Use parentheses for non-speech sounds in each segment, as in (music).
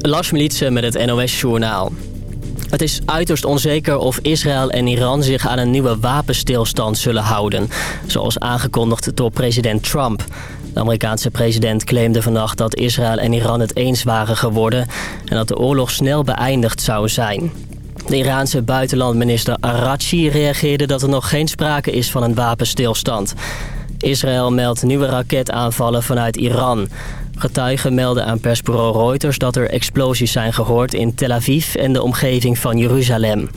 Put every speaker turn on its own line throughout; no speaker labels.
Lars Militsen met het NOS-journaal. Het is uiterst onzeker of Israël en Iran zich aan een nieuwe wapenstilstand zullen houden. Zoals aangekondigd door president Trump. De Amerikaanse president claimde vannacht dat Israël en Iran het eens waren geworden... en dat de oorlog snel beëindigd zou zijn. De Iraanse buitenlandminister Arachi reageerde dat er nog geen sprake is van een wapenstilstand. Israël meldt nieuwe raketaanvallen vanuit Iran. Getuigen melden aan persbureau Reuters dat er explosies zijn gehoord in Tel Aviv en de omgeving van Jeruzalem.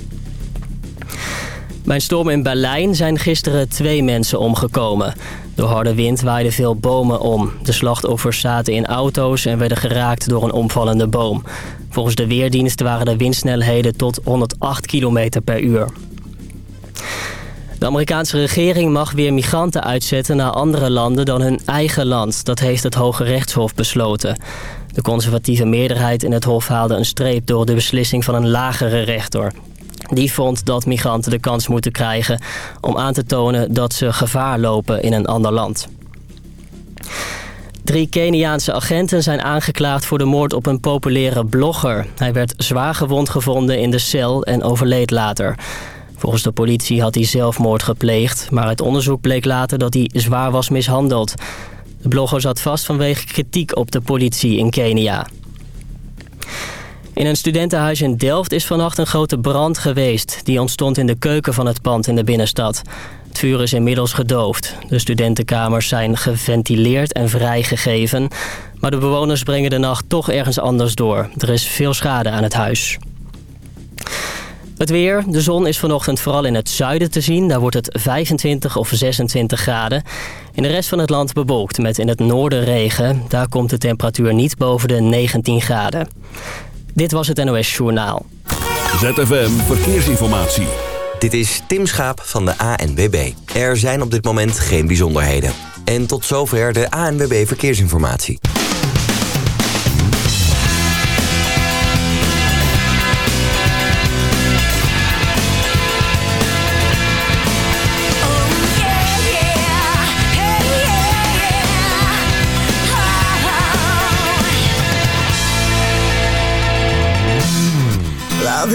Bij een storm in Berlijn zijn gisteren twee mensen omgekomen. Door harde wind waaiden veel bomen om. De slachtoffers zaten in auto's en werden geraakt door een omvallende boom. Volgens de Weerdienst waren de windsnelheden tot 108 km per uur. De Amerikaanse regering mag weer migranten uitzetten naar andere landen dan hun eigen land. Dat heeft het Hoge Rechtshof besloten. De conservatieve meerderheid in het hof haalde een streep door de beslissing van een lagere rechter. Die vond dat migranten de kans moeten krijgen om aan te tonen dat ze gevaar lopen in een ander land. Drie Keniaanse agenten zijn aangeklaagd voor de moord op een populaire blogger. Hij werd zwaar gewond gevonden in de cel en overleed later. Volgens de politie had hij zelfmoord gepleegd... maar uit onderzoek bleek later dat hij zwaar was mishandeld. De blogger zat vast vanwege kritiek op de politie in Kenia. In een studentenhuis in Delft is vannacht een grote brand geweest. Die ontstond in de keuken van het pand in de binnenstad. Het vuur is inmiddels gedoofd. De studentenkamers zijn geventileerd en vrijgegeven. Maar de bewoners brengen de nacht toch ergens anders door. Er is veel schade aan het huis. Het weer. De zon is vanochtend vooral in het zuiden te zien. Daar wordt het 25 of 26 graden. In de rest van het land bewolkt met in het noorden regen. Daar komt de temperatuur niet boven de 19 graden. Dit was het NOS Journaal.
ZFM Verkeersinformatie.
Dit is Tim Schaap van de ANWB. Er zijn op dit moment geen bijzonderheden. En tot zover de ANWB Verkeersinformatie.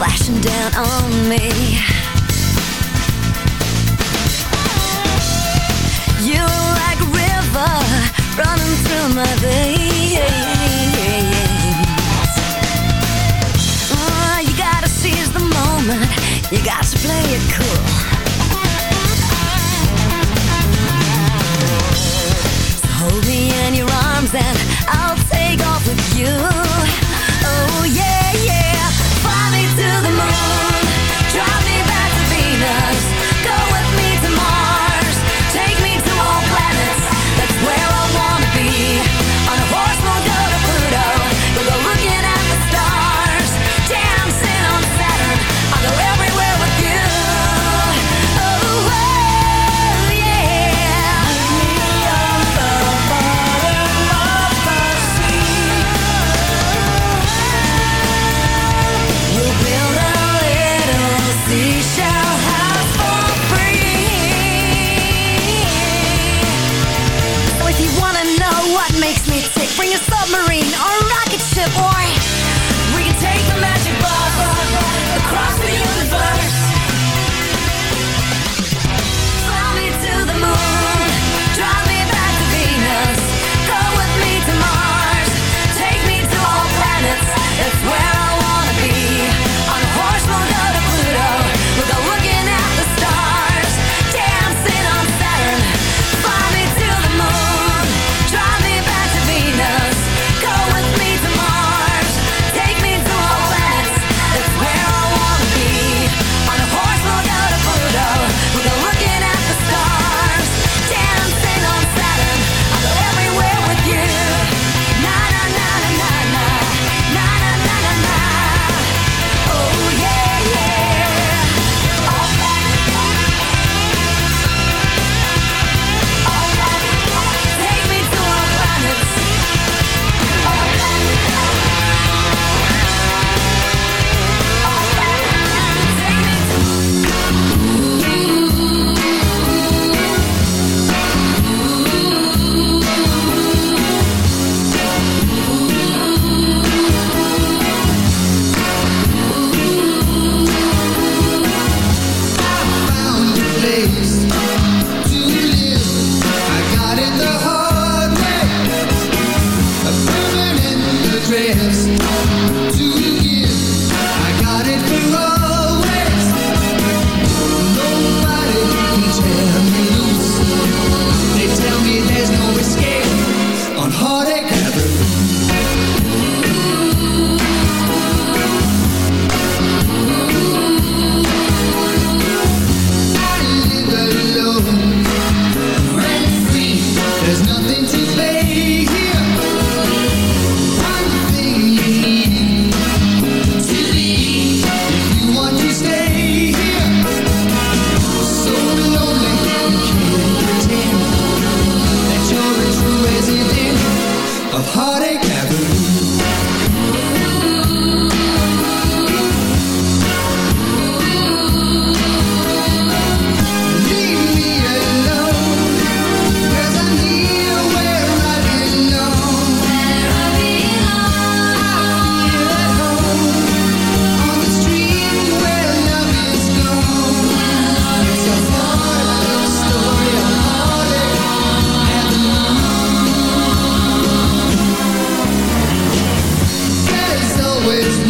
Splashing down on me. You're like a river running through my veins.
You're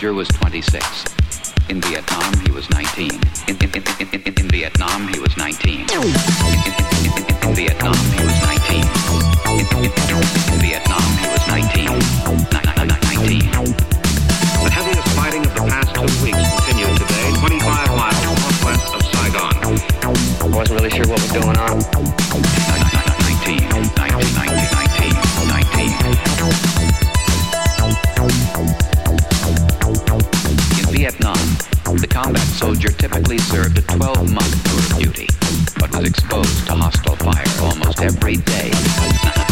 passenger was 26. monk for duty, but was exposed to hostile fire almost every day. (laughs)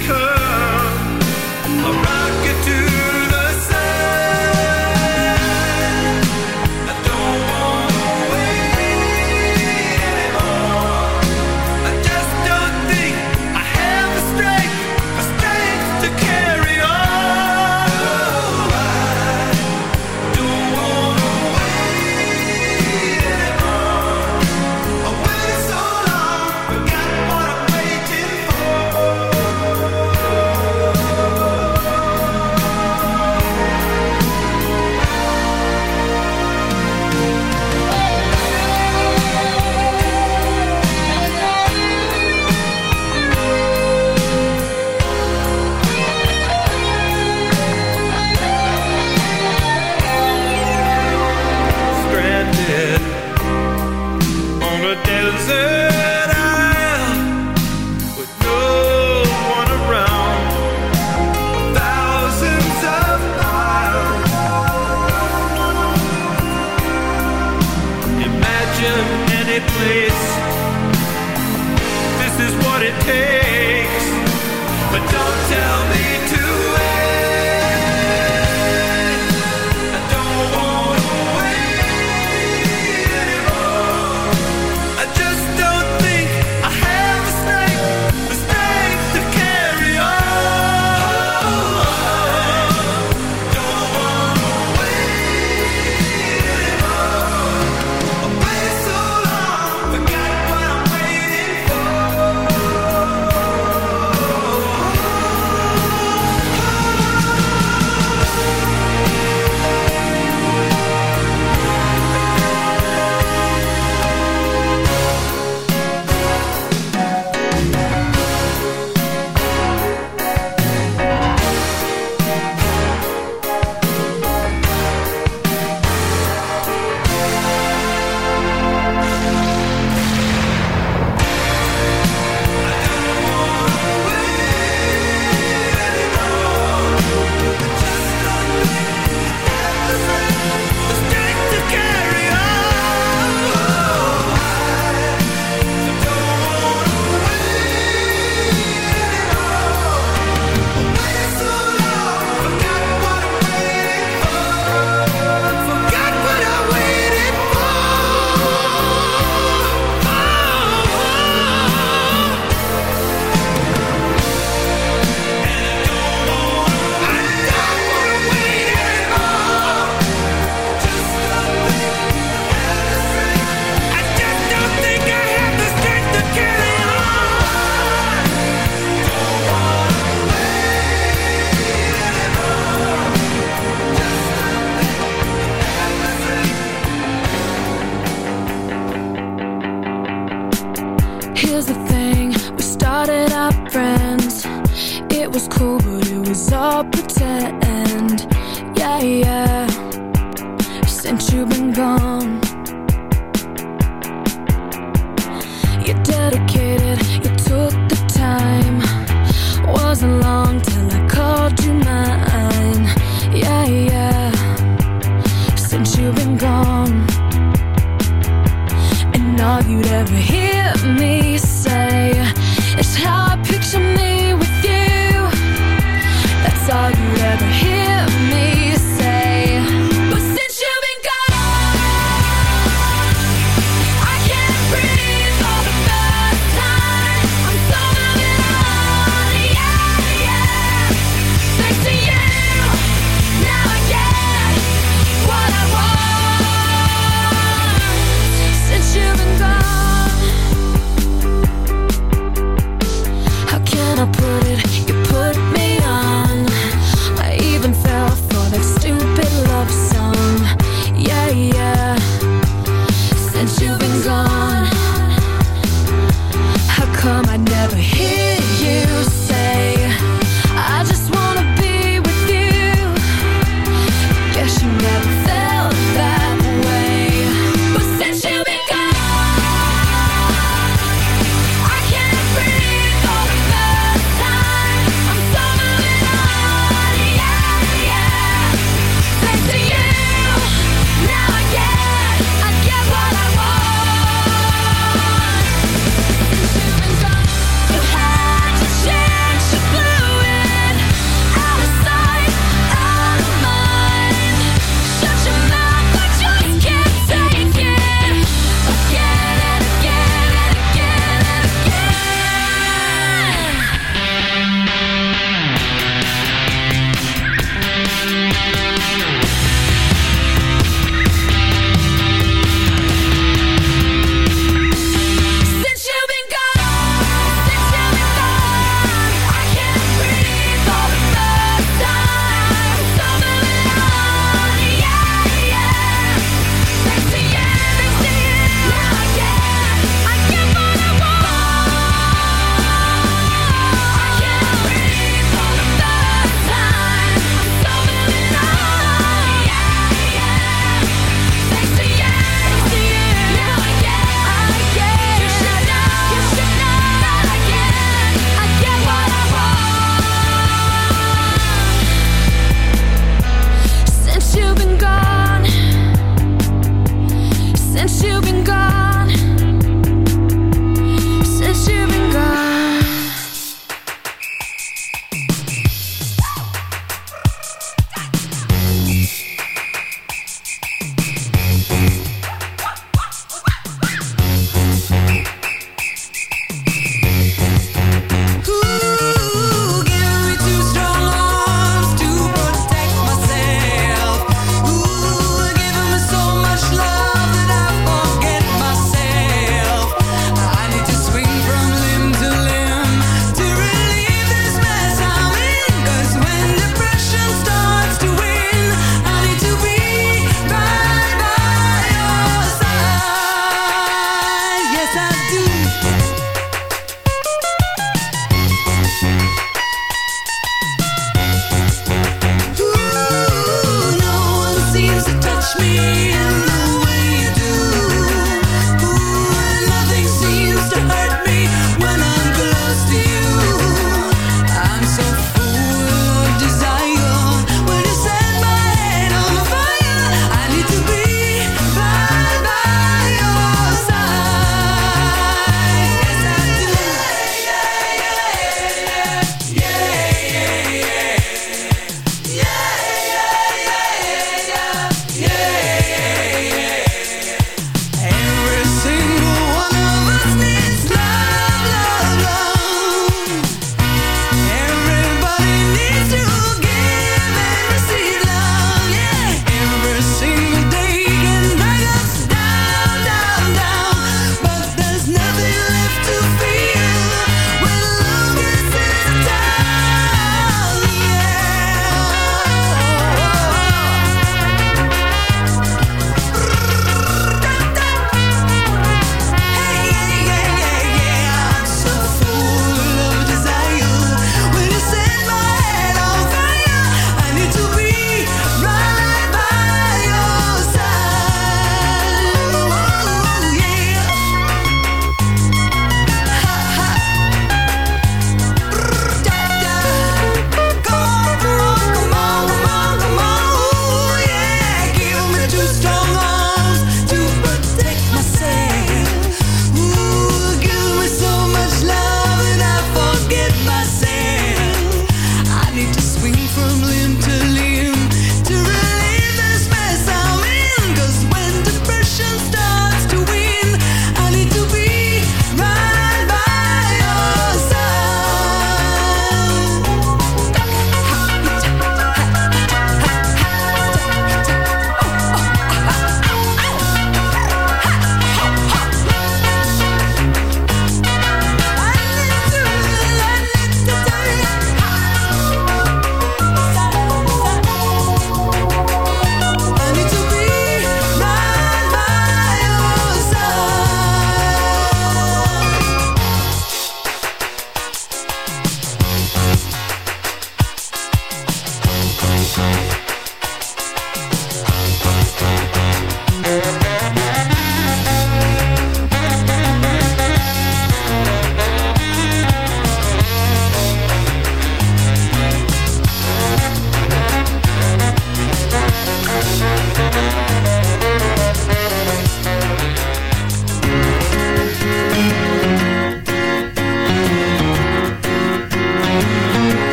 as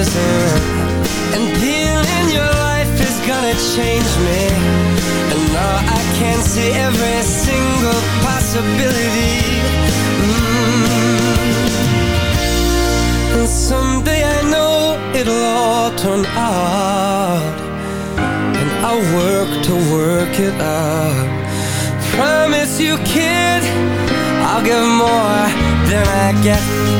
amazing And in your life is gonna change me. And now I can see every single possibility. Mm. And someday I know it'll all turn out. And I'll work to work it out. Promise you kid I'll give more than I get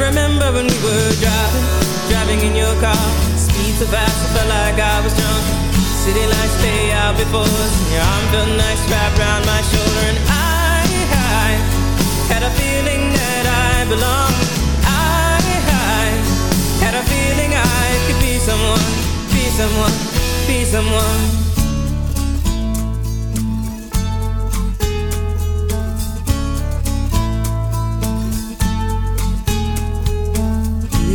Remember when we were driving, driving in your car. Speed so fast, I felt like I was drunk. City lights stay out before us, your arm felt nice wrapped around my shoulder. And I, I had a feeling that I belonged. I, I had a feeling I could be someone, be someone, be someone.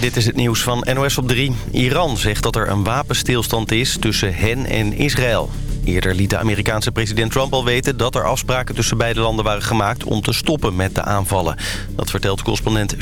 Dit is het nieuws van NOS op 3. Iran zegt dat er een wapenstilstand is tussen hen en Israël. Eerder liet de Amerikaanse president Trump al weten... dat er afspraken tussen beide landen waren gemaakt om te stoppen met de aanvallen. Dat vertelt correspondent